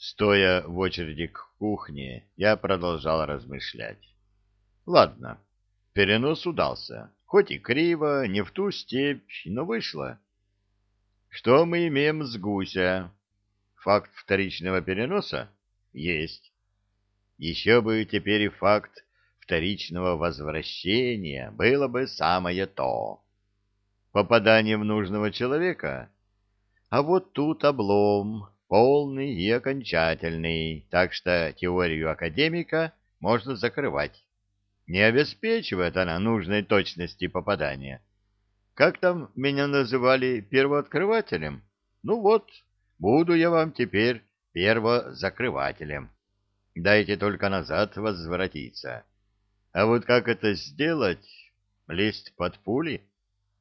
Стоя в очереди к кухне, я продолжал размышлять. Ладно, перенос удался. Хоть и криво, не в ту степь, но вышло. Что мы имеем с гуся? Факт вторичного переноса? Есть. Еще бы теперь и факт вторичного возвращения было бы самое то. Попадание в нужного человека? А вот тут облом полный и окончательный, так что теорию академика можно закрывать. Не обеспечивает она нужной точности попадания. Как там меня называли первооткрывателем? Ну вот, буду я вам теперь первозакрывателем. Дайте только назад возвратиться. А вот как это сделать? Лезть под пули?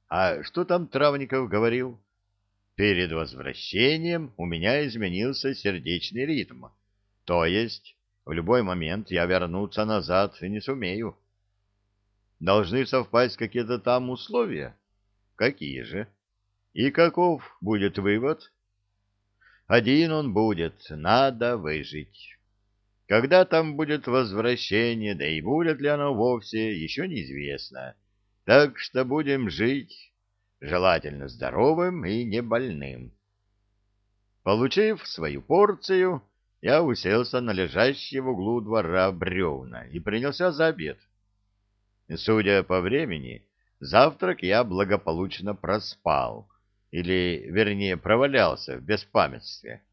А что там Травников говорил? Перед возвращением у меня изменился сердечный ритм. То есть в любой момент я вернуться назад не сумею. Должны совпасть какие-то там условия. Какие же? И каков будет вывод? Один он будет, надо выжить. Когда там будет возвращение, да и будет ли оно вовсе, еще неизвестно. Так что будем жить желательно здоровым и не больным. Получив свою порцию, я уселся на лежащие в углу двора бревна и принялся за обед. Судя по времени, завтрак я благополучно проспал, или, вернее, провалялся в беспамятстве,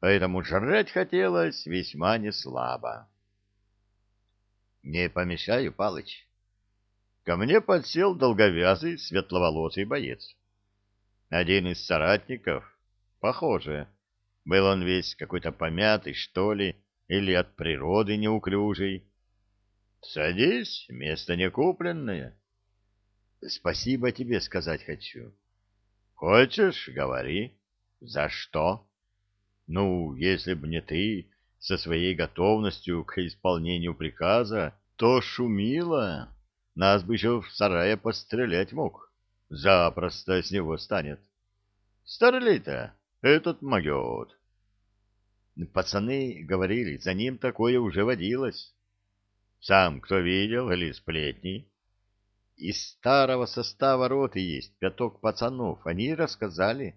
поэтому жрать хотелось весьма неслабо. — Не помешаю, Палыч? Ко мне подсел долговязый светловолосый боец. Один из соратников, похоже, был он весь какой-то помятый, что ли, или от природы неуклюжий. Садись, место не купленное. Спасибо тебе сказать хочу. Хочешь, говори. За что? Ну, если б не ты со своей готовностью к исполнению приказа, то шумило. Нас бы еще в сарае пострелять мог. Запросто с него станет. Старлей-то этот могет. Пацаны говорили, за ним такое уже водилось. Сам кто видел или сплетни? Из старого состава роты есть пяток пацанов. Они рассказали.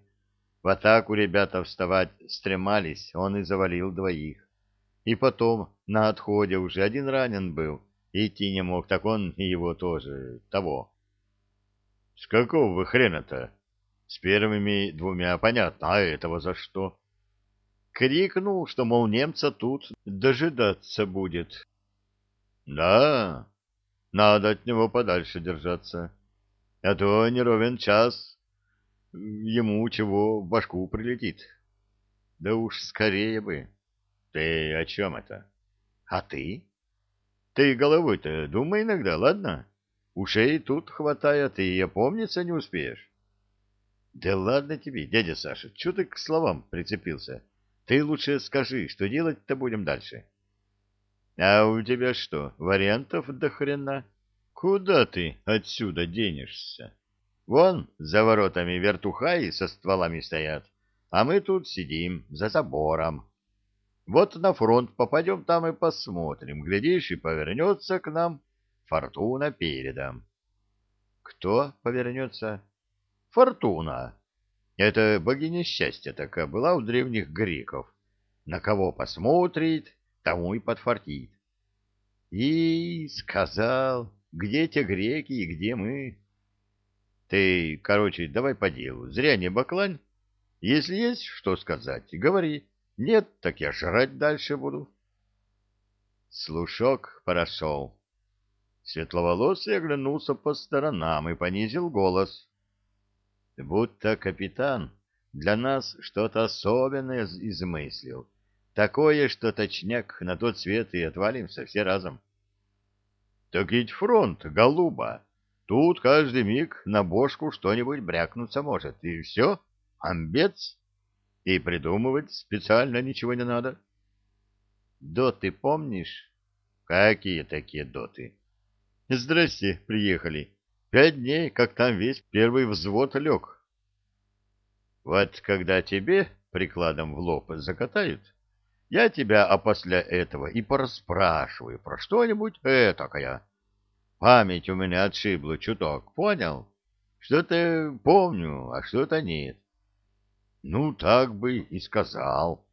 В атаку ребята вставать стремались, он и завалил двоих. И потом на отходе уже один ранен был Идти не мог, так он и его тоже того. — С какого вы хрена-то? С первыми двумя понятно, а этого за что? Крикнул, что, мол, немца тут дожидаться будет. — Да, надо от него подальше держаться, а то не ровен час ему чего в башку прилетит. Да уж скорее бы. Ты о чем это? А ты? Ты головой-то думай иногда, ладно? Ушей тут хватает, и опомниться не успеешь. Да ладно тебе, дядя Саша, что ты к словам прицепился? Ты лучше скажи, что делать-то будем дальше? А у тебя что, вариантов до хрена? Куда ты отсюда денешься? Вон за воротами вертухаи со стволами стоят, а мы тут сидим за забором. Вот на фронт попадем, там и посмотрим. Глядишь, и повернется к нам Фортуна передом. Кто повернется? Фортуна. Это богиня счастья такая была у древних греков. На кого посмотрит, тому и подфартит. И сказал, где те греки и где мы. Ты, короче, давай по делу. Зря не баклань. Если есть что сказать, говори. Нет, так я жрать дальше буду. Слушок прошел. Светловолосый оглянулся по сторонам и понизил голос. Будто капитан для нас что-то особенное измыслил. Такое, что точняк на тот свет и отвалимся все разом. Так ведь фронт, голуба. Тут каждый миг на бошку что-нибудь брякнуться может, и все, амбец. И придумывать специально ничего не надо. Доты помнишь? Какие такие доты? Здрасте, приехали. Пять дней, как там весь первый взвод лег. Вот когда тебе прикладом в лоб закатают, я тебя а после этого и порасспрашиваю про что-нибудь этакое. Память у меня отшибла чуток, понял? Что-то помню, а что-то нет. Ну, так бы и сказал.